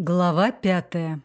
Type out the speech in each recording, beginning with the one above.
Глава пятая.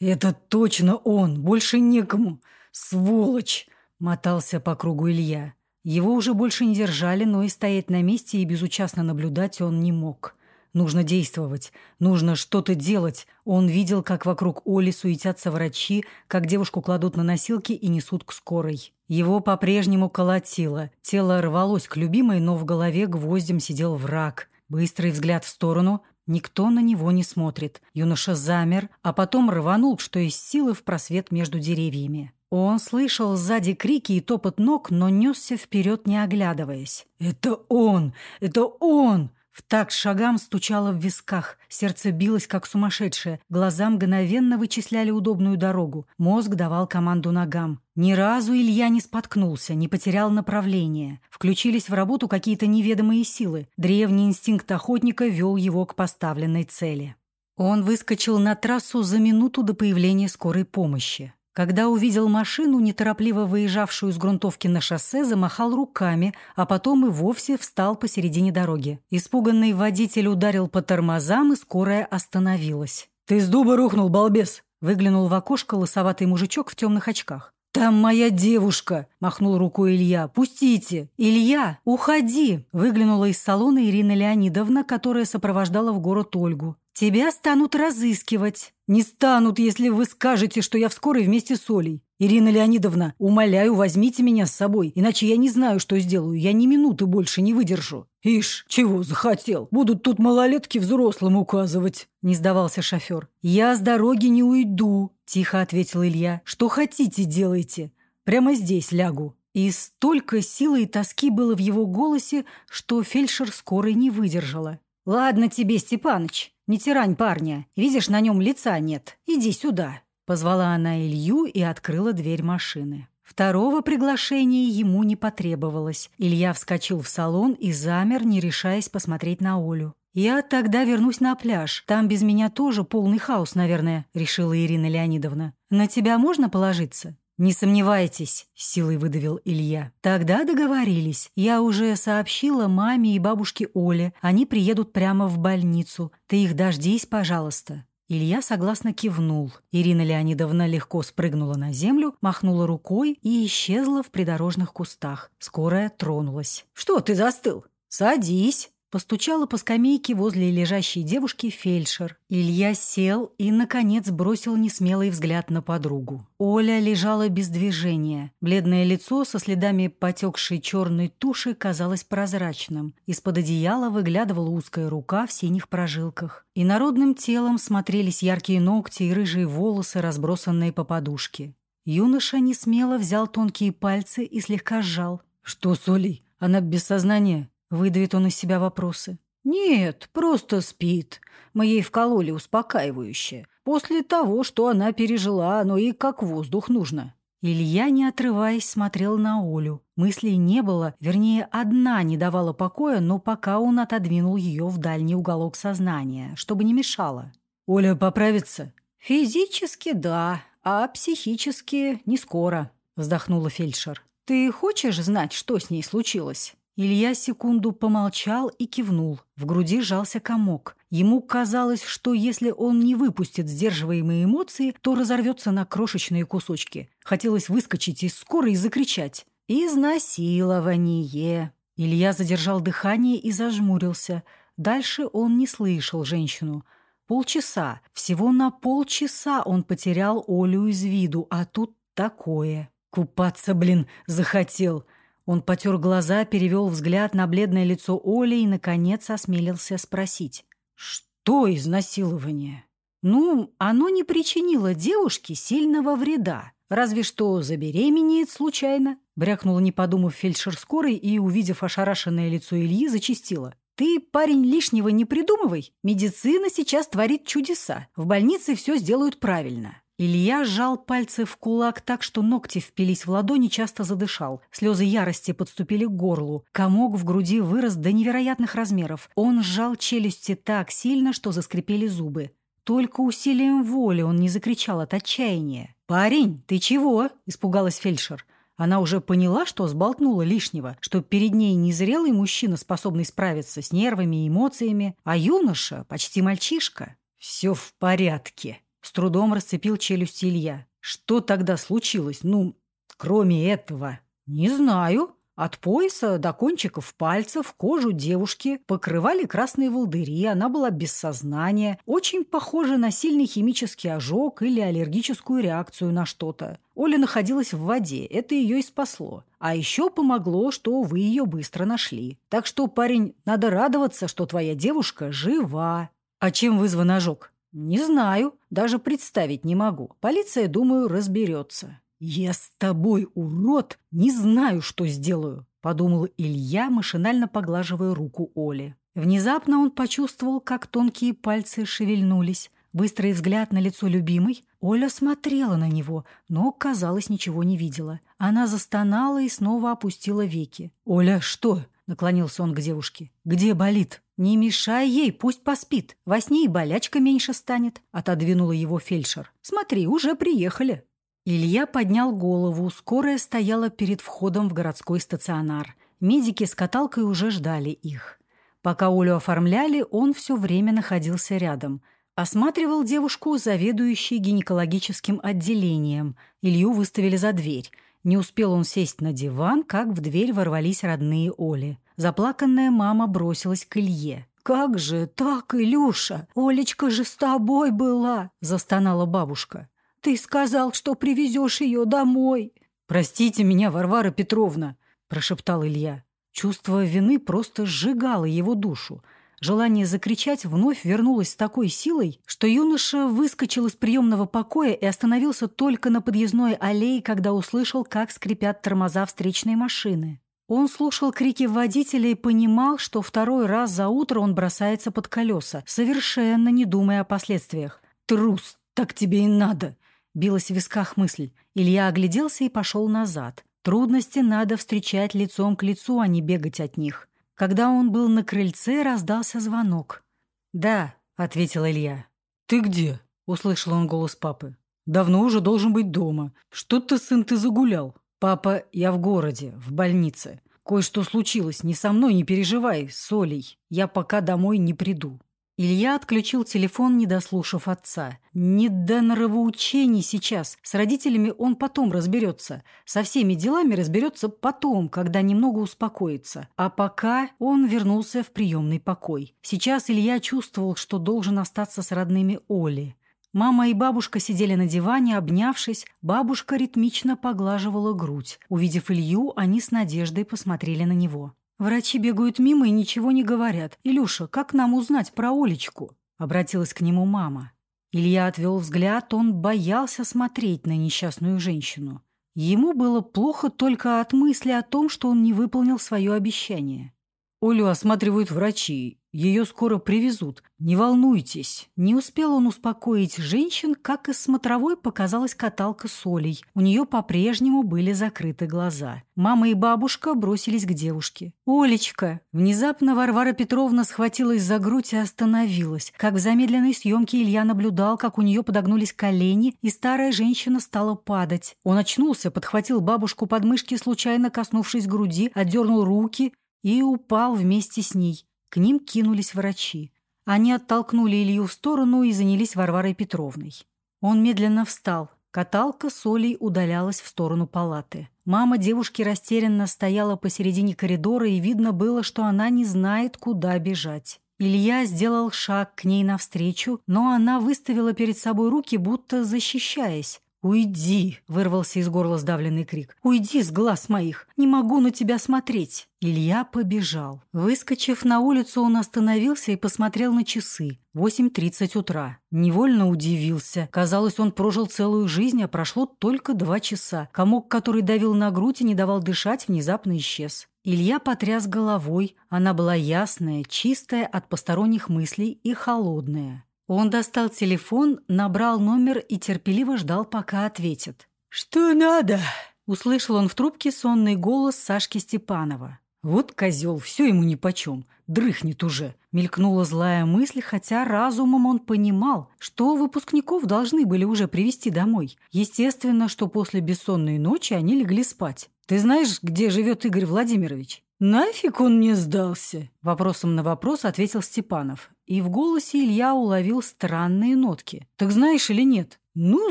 «Это точно он! Больше некому! Сволочь!» — мотался по кругу Илья. Его уже больше не держали, но и стоять на месте и безучастно наблюдать он не мог. Нужно действовать, нужно что-то делать. Он видел, как вокруг Оли суетятся врачи, как девушку кладут на носилки и несут к скорой. Его по-прежнему колотило. Тело рвалось к любимой, но в голове гвоздем сидел враг. Быстрый взгляд в сторону — Никто на него не смотрит. Юноша замер, а потом рванул, что из силы в просвет между деревьями. Он слышал сзади крики и топот ног, но несся вперед, не оглядываясь. «Это он! Это он!» В такт шагам стучало в висках, сердце билось как сумасшедшее, глаза мгновенно вычисляли удобную дорогу, мозг давал команду ногам. Ни разу Илья не споткнулся, не потерял направление. Включились в работу какие-то неведомые силы. Древний инстинкт охотника вел его к поставленной цели. Он выскочил на трассу за минуту до появления скорой помощи. Когда увидел машину, неторопливо выезжавшую из грунтовки на шоссе, замахал руками, а потом и вовсе встал посередине дороги. Испуганный водитель ударил по тормозам, и скорая остановилась. «Ты с дуба рухнул, балбес!» Выглянул в окошко лысоватый мужичок в темных очках. «Там моя девушка!» – махнул рукой Илья. «Пустите!» «Илья, уходи!» – выглянула из салона Ирина Леонидовна, которая сопровождала в город Ольгу. Тебя станут разыскивать. Не станут, если вы скажете, что я в скорой вместе с Олей. Ирина Леонидовна, умоляю, возьмите меня с собой, иначе я не знаю, что сделаю. Я ни минуты больше не выдержу. Ишь, чего захотел? Будут тут малолетки взрослым указывать. Не сдавался шофер. Я с дороги не уйду, тихо ответил Илья. Что хотите, делайте. Прямо здесь лягу. И столько силы и тоски было в его голосе, что фельдшер скорой не выдержала. «Ладно тебе, Степаныч, не тирань парня. Видишь, на нем лица нет. Иди сюда». Позвала она Илью и открыла дверь машины. Второго приглашения ему не потребовалось. Илья вскочил в салон и замер, не решаясь посмотреть на Олю. «Я тогда вернусь на пляж. Там без меня тоже полный хаос, наверное», — решила Ирина Леонидовна. «На тебя можно положиться?» «Не сомневайтесь», — силой выдавил Илья. «Тогда договорились. Я уже сообщила маме и бабушке Оле. Они приедут прямо в больницу. Ты их дождись, пожалуйста». Илья согласно кивнул. Ирина Леонидовна легко спрыгнула на землю, махнула рукой и исчезла в придорожных кустах. Скорая тронулась. «Что ты застыл? Садись!» Постучала по скамейке возле лежащей девушки фельдшер. Илья сел и, наконец, бросил несмелый взгляд на подругу. Оля лежала без движения. Бледное лицо со следами потекшей черной туши казалось прозрачным. Из-под одеяла выглядывала узкая рука в синих прожилках. И народным телом смотрелись яркие ногти и рыжие волосы, разбросанные по подушке. Юноша несмело взял тонкие пальцы и слегка сжал. «Что с Олей? Она без сознания?» Выдавит он из себя вопросы. «Нет, просто спит. Мы ей вкололи успокаивающее. После того, что она пережила, оно ей как воздух нужно». Илья, не отрываясь, смотрел на Олю. Мыслей не было, вернее, одна не давала покоя, но пока он отодвинул ее в дальний уголок сознания, чтобы не мешало. «Оля поправится?» «Физически – да, а психически – не скоро», – вздохнула фельдшер. «Ты хочешь знать, что с ней случилось?» Илья секунду помолчал и кивнул. В груди сжался комок. Ему казалось, что если он не выпустит сдерживаемые эмоции, то разорвется на крошечные кусочки. Хотелось выскочить из скорой и закричать. «Изнасилование!» Илья задержал дыхание и зажмурился. Дальше он не слышал женщину. Полчаса, всего на полчаса он потерял Олю из виду, а тут такое. Купаться, блин, захотел. Он потер глаза, перевел взгляд на бледное лицо Оли и, наконец, осмелился спросить. «Что изнасилование?» «Ну, оно не причинило девушке сильного вреда. Разве что забеременеет случайно», — брякнула, не подумав фельдшер скорой и, увидев ошарашенное лицо Ильи, зачистила. «Ты, парень, лишнего не придумывай. Медицина сейчас творит чудеса. В больнице все сделают правильно. Илья сжал пальцы в кулак так, что ногти впились в ладони, часто задышал. Слезы ярости подступили к горлу. Комок в груди вырос до невероятных размеров. Он сжал челюсти так сильно, что заскрипели зубы. Только усилием воли он не закричал от отчаяния. «Парень, ты чего?» – испугалась фельдшер. Она уже поняла, что сболтнула лишнего, что перед ней не зрелый мужчина, способный справиться с нервами и эмоциями, а юноша, почти мальчишка. «Все в порядке», — с трудом расцепил челюсть Илья. «Что тогда случилось? Ну, кроме этого?» «Не знаю», от пояса до кончиков пальцев кожу девушки покрывали красные волдыри, она была без сознания, очень похожа на сильный химический ожог или аллергическую реакцию на что-то. Оля находилась в воде, это ее и спасло. А еще помогло, что вы ее быстро нашли. Так что, парень, надо радоваться, что твоя девушка жива. А чем вызван ожог? Не знаю, даже представить не могу. Полиция, думаю, разберется. «Я с тобой, урод, не знаю, что сделаю», — подумал Илья, машинально поглаживая руку Оли. Внезапно он почувствовал, как тонкие пальцы шевельнулись. Быстрый взгляд на лицо любимой. Оля смотрела на него, но, казалось, ничего не видела. Она застонала и снова опустила веки. «Оля, что?» — наклонился он к девушке. «Где болит?» «Не мешай ей, пусть поспит. Во сне и болячка меньше станет», — отодвинула его фельдшер. «Смотри, уже приехали». Илья поднял голову. Скорая стояла перед входом в городской стационар. Медики с каталкой уже ждали их. Пока Олю оформляли, он все время находился рядом. Осматривал девушку, заведующей гинекологическим отделением. Илью выставили за дверь. Не успел он сесть на диван, как в дверь ворвались родные Оли. Заплаканная мама бросилась к Илье. «Как же так, Илюша? Олечка же с тобой была!» – застонала бабушка. Ты сказал, что привезешь ее домой. Простите меня, Варвара Петровна, прошептал Илья. Чувство вины просто сжигало его душу. Желание закричать вновь вернулось с такой силой, что юноша выскочил из приемного покоя и остановился только на подъездной аллее, когда услышал, как скрипят тормоза встречной машины. Он слушал крики водителя и понимал, что второй раз за утро он бросается под колеса, совершенно не думая о последствиях. «Трус, так тебе и надо!» Билась в висках мысль. Илья огляделся и пошел назад. Трудности надо встречать лицом к лицу, а не бегать от них. Когда он был на крыльце, раздался звонок. «Да», — ответил Илья. «Ты где?» — услышал он голос папы. «Давно уже должен быть дома. Что-то, сын, ты загулял». «Папа, я в городе, в больнице. Кое-что случилось. Не со мной, не переживай, с Олей. Я пока домой не приду». Илья отключил телефон, не дослушав отца. Не до норовоучений сейчас. С родителями он потом разберется. Со всеми делами разберется потом, когда немного успокоится. А пока он вернулся в приемный покой. Сейчас Илья чувствовал, что должен остаться с родными Оли. Мама и бабушка сидели на диване, обнявшись. Бабушка ритмично поглаживала грудь. Увидев Илью, они с надеждой посмотрели на него. Врачи бегают мимо и ничего не говорят. «Илюша, как нам узнать про Олечку?» — обратилась к нему мама. Илья отвел взгляд, он боялся смотреть на несчастную женщину. Ему было плохо только от мысли о том, что он не выполнил свое обещание. Олю осматривают врачи. Ее скоро привезут. Не волнуйтесь. Не успел он успокоить женщин, как из смотровой показалась каталка с. У нее по-прежнему были закрыты глаза. Мама и бабушка бросились к девушке. «Олечка!» Внезапно Варвара Петровна схватилась за грудь и остановилась. Как в замедленной съемке Илья наблюдал, как у нее подогнулись колени, и старая женщина стала падать. Он очнулся, подхватил бабушку под мышки, случайно коснувшись груди, отдернул руки, и упал вместе с ней. К ним кинулись врачи. Они оттолкнули Илью в сторону и занялись Варварой Петровной. Он медленно встал. Каталка с Олей удалялась в сторону палаты. Мама девушки растерянно стояла посередине коридора, и видно было, что она не знает, куда бежать. Илья сделал шаг к ней навстречу, но она выставила перед собой руки, будто защищаясь. «Уйди!» — вырвался из горла сдавленный крик. «Уйди с глаз моих! Не могу на тебя смотреть!» Илья побежал. Выскочив на улицу, он остановился и посмотрел на часы. 8.30 утра. Невольно удивился. Казалось, он прожил целую жизнь, а прошло только два часа. Комок, который давил на грудь и не давал дышать, внезапно исчез. Илья потряс головой. Она была ясная, чистая от посторонних мыслей и холодная. Он достал телефон, набрал номер и терпеливо ждал, пока ответит. «Что надо?» — услышал он в трубке сонный голос Сашки Степанова. «Вот козел, все ему нипочем. Дрыхнет уже. Мелькнула злая мысль, хотя разумом он понимал, что выпускников должны были уже привести домой. Естественно, что после бессонной ночи они легли спать. «Ты знаешь, где живет Игорь Владимирович?» «Нафиг он мне сдался?» Вопросом на вопрос ответил Степанов. И в голосе Илья уловил странные нотки. «Так знаешь или нет?» «Ну,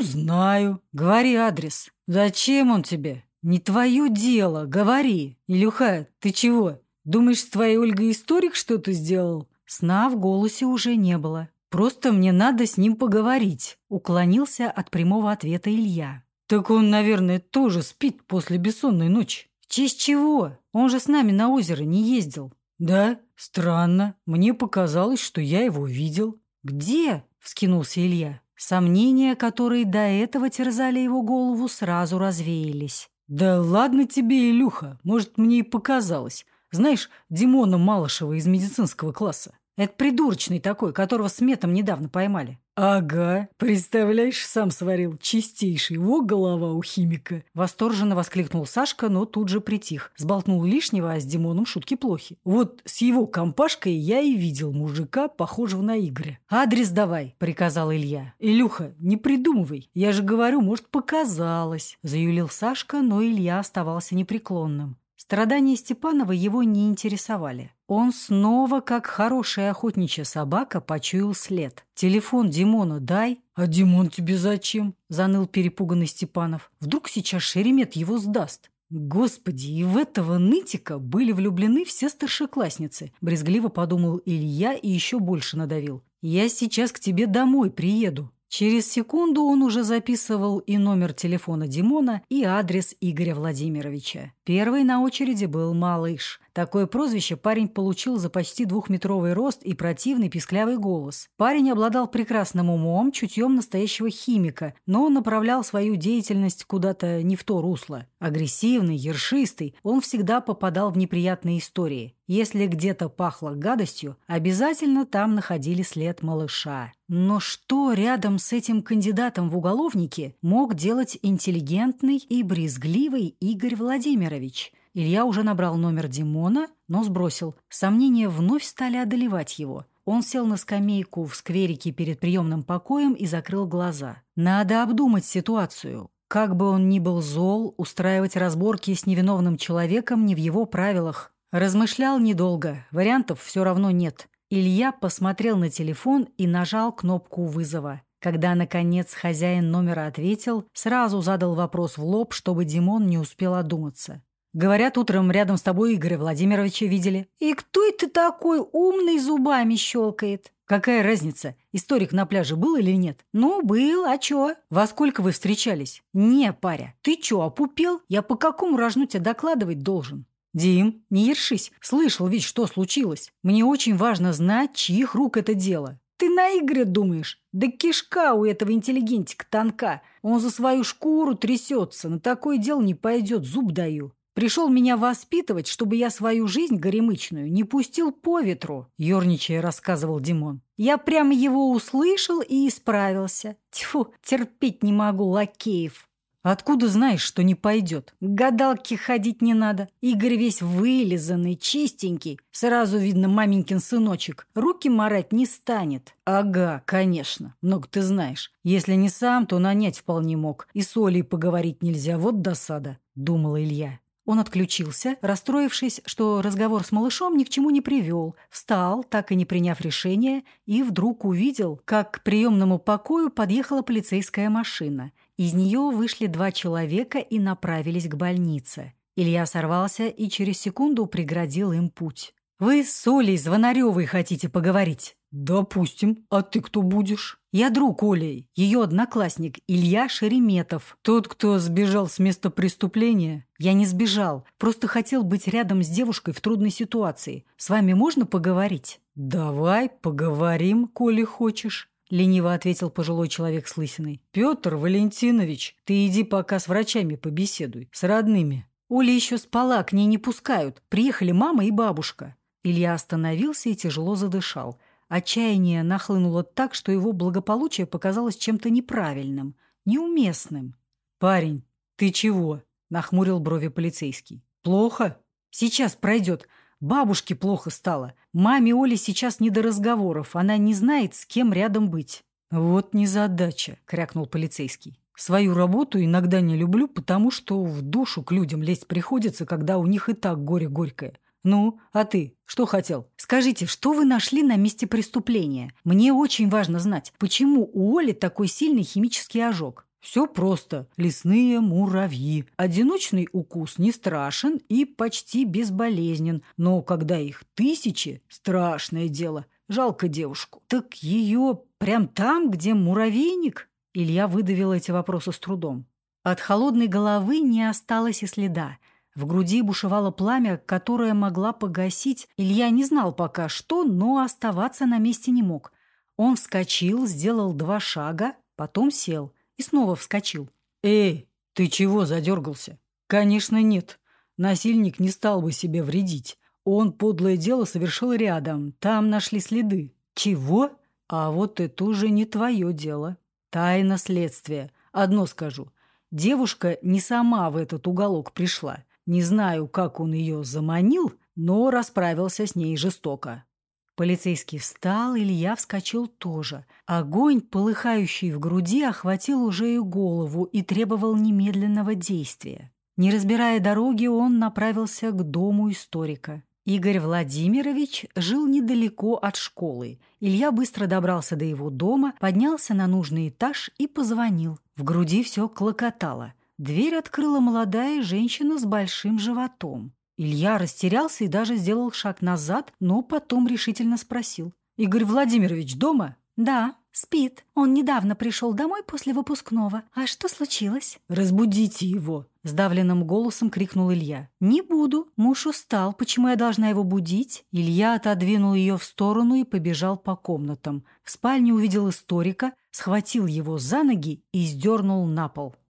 знаю. Говори адрес». «Зачем он тебе?» «Не твое дело. Говори. Илюха, ты чего? Думаешь, с твоей Ольгой историк что-то сделал?» Сна в голосе уже не было. «Просто мне надо с ним поговорить», — уклонился от прямого ответа Илья. «Так он, наверное, тоже спит после бессонной ночи». «В честь чего? Он же с нами на озеро не ездил». «Да? Странно. Мне показалось, что я его видел». «Где?» — вскинулся Илья. Сомнения, которые до этого терзали его голову, сразу развеялись. «Да ладно тебе, Илюха, может, мне и показалось. Знаешь, Димона Малышева из медицинского класса. Это придурочный такой, которого с метом недавно поймали. «Ага, представляешь, сам сварил. Чистейший. Во голова у химика!» Восторженно воскликнул Сашка, но тут же притих. Сболтнул лишнего, а с Димоном шутки плохи. Вот с его компашкой я и видел мужика, похожего на Игоря. «Адрес давай», — приказал Илья. «Илюха, не придумывай. Я же говорю, может, показалось». Заюлил Сашка, но Илья оставался непреклонным. Страдания Степанова его не интересовали. Он снова, как хорошая охотничья собака, почуял след. «Телефон Димона дай». «А Димон тебе зачем?» – заныл перепуганный Степанов. «Вдруг сейчас Шеремет его сдаст?» Господи, и в этого нытика были влюблены все старшеклассницы. Брезгливо подумал Илья и еще больше надавил. «Я сейчас к тебе домой приеду. Через секунду он уже записывал и номер телефона Димона, и адрес Игоря Владимировича. Первый на очереди был «Малыш». Такое прозвище парень получил за почти двухметровый рост и противный писклявый голос. Парень обладал прекрасным умом, чутьем настоящего химика, но направлял свою деятельность куда-то не в то русло. Агрессивный, ершистый, он всегда попадал в неприятные истории. Если где-то пахло гадостью, обязательно там находили след малыша. Но что рядом с этим кандидатом в уголовники мог делать интеллигентный и брезгливый Игорь Владимирович? Илья уже набрал номер Димона, но сбросил. Сомнения вновь стали одолевать его. Он сел на скамейку в скверике перед приемным покоем и закрыл глаза. Надо обдумать ситуацию. Как бы он ни был зол, устраивать разборки с невиновным человеком не в его правилах. Размышлял недолго, вариантов все равно нет. Илья посмотрел на телефон и нажал кнопку вызова. Когда, наконец, хозяин номера ответил, сразу задал вопрос в лоб, чтобы Димон не успел одуматься. Говорят, утром рядом с тобой Игоря Владимировича видели. И кто это такой умный зубами щелкает? Какая разница, историк на пляже был или нет? Ну, был, а чё? Во сколько вы встречались? Не, паря, ты чё, опупел? Я по какому рожну тебя докладывать должен? «Дим, не ершись. Слышал ведь, что случилось. Мне очень важно знать, чьих рук это дело. Ты на Игоря думаешь? Да кишка у этого интеллигентика тонка. Он за свою шкуру трясется. На такое дело не пойдет, зуб даю. Пришел меня воспитывать, чтобы я свою жизнь горемычную не пустил по ветру, ерничая рассказывал Димон. Я прямо его услышал и исправился. Тьфу, терпеть не могу лакеев. Откуда знаешь, что не пойдет? К гадалке ходить не надо. Игорь весь вылизанный, чистенький. Сразу видно маменькин сыночек. Руки марать не станет. Ага, конечно. Много ты знаешь. Если не сам, то нанять вполне мог. И с Олей поговорить нельзя. Вот досада, думала Илья. Он отключился, расстроившись, что разговор с малышом ни к чему не привел, встал, так и не приняв решения, и вдруг увидел, как к приемному покою подъехала полицейская машина. Из нее вышли два человека и направились к больнице. Илья сорвался и через секунду преградил им путь. «Вы с Олей Звонаревой хотите поговорить?» «Допустим. А ты кто будешь?» «Я друг Оли, ее одноклассник Илья Шереметов. Тот, кто сбежал с места преступления?» «Я не сбежал. Просто хотел быть рядом с девушкой в трудной ситуации. С вами можно поговорить?» «Давай поговорим, коли хочешь». — лениво ответил пожилой человек с лысиной. «Петр Валентинович, ты иди пока с врачами побеседуй, с родными». Оля еще спала, к ней не пускают. Приехали мама и бабушка. Илья остановился и тяжело задышал. Отчаяние нахлынуло так, что его благополучие показалось чем-то неправильным, неуместным. «Парень, ты чего?» — нахмурил брови полицейский. «Плохо? Сейчас пройдет. Бабушке плохо стало. Маме Оле сейчас не до разговоров. Она не знает, с кем рядом быть». «Вот незадача», — крякнул полицейский. «Свою работу иногда не люблю, потому что в душу к людям лезть приходится, когда у них и так горе горькое. Ну, а ты что хотел? Скажите, что вы нашли на месте преступления? Мне очень важно знать, почему у Оли такой сильный химический ожог. Все просто. Лесные муравьи. Одиночный укус не страшен и почти безболезнен, но когда их тысячи, страшное дело. Жалко девушку. Так ее прям там, где муравейник? Илья выдавил эти вопросы с трудом. От холодной головы не осталось и следа. В груди бушевало пламя, которое могла погасить. Илья не знал пока что, но оставаться на месте не мог. Он вскочил, сделал два шага, потом сел – снова вскочил. «Эй, ты чего задергался?» «Конечно нет. Насильник не стал бы себе вредить. Он подлое дело совершил рядом. Там нашли следы». «Чего? А вот это уже не твое дело. Тайна следствия. Одно скажу. Девушка не сама в этот уголок пришла. Не знаю, как он ее заманил, но расправился с ней жестоко. Полицейский встал, Илья вскочил тоже. Огонь, полыхающий в груди, охватил уже и голову и требовал немедленного действия. Не разбирая дороги, он направился к дому историка. Игорь Владимирович жил недалеко от школы. Илья быстро добрался до его дома, поднялся на нужный этаж и позвонил. В груди все клокотало. Дверь открыла молодая женщина с большим животом. Илья растерялся и даже сделал шаг назад, но потом решительно спросил. «Игорь Владимирович дома?» «Да, спит. Он недавно пришел домой после выпускного. А что случилось?» «Разбудите его!» — сдавленным голосом крикнул Илья. «Не буду. Муж устал. Почему я должна его будить?» Илья отодвинул ее в сторону и побежал по комнатам. В спальне увидел историка, схватил его за ноги и сдернул на пол.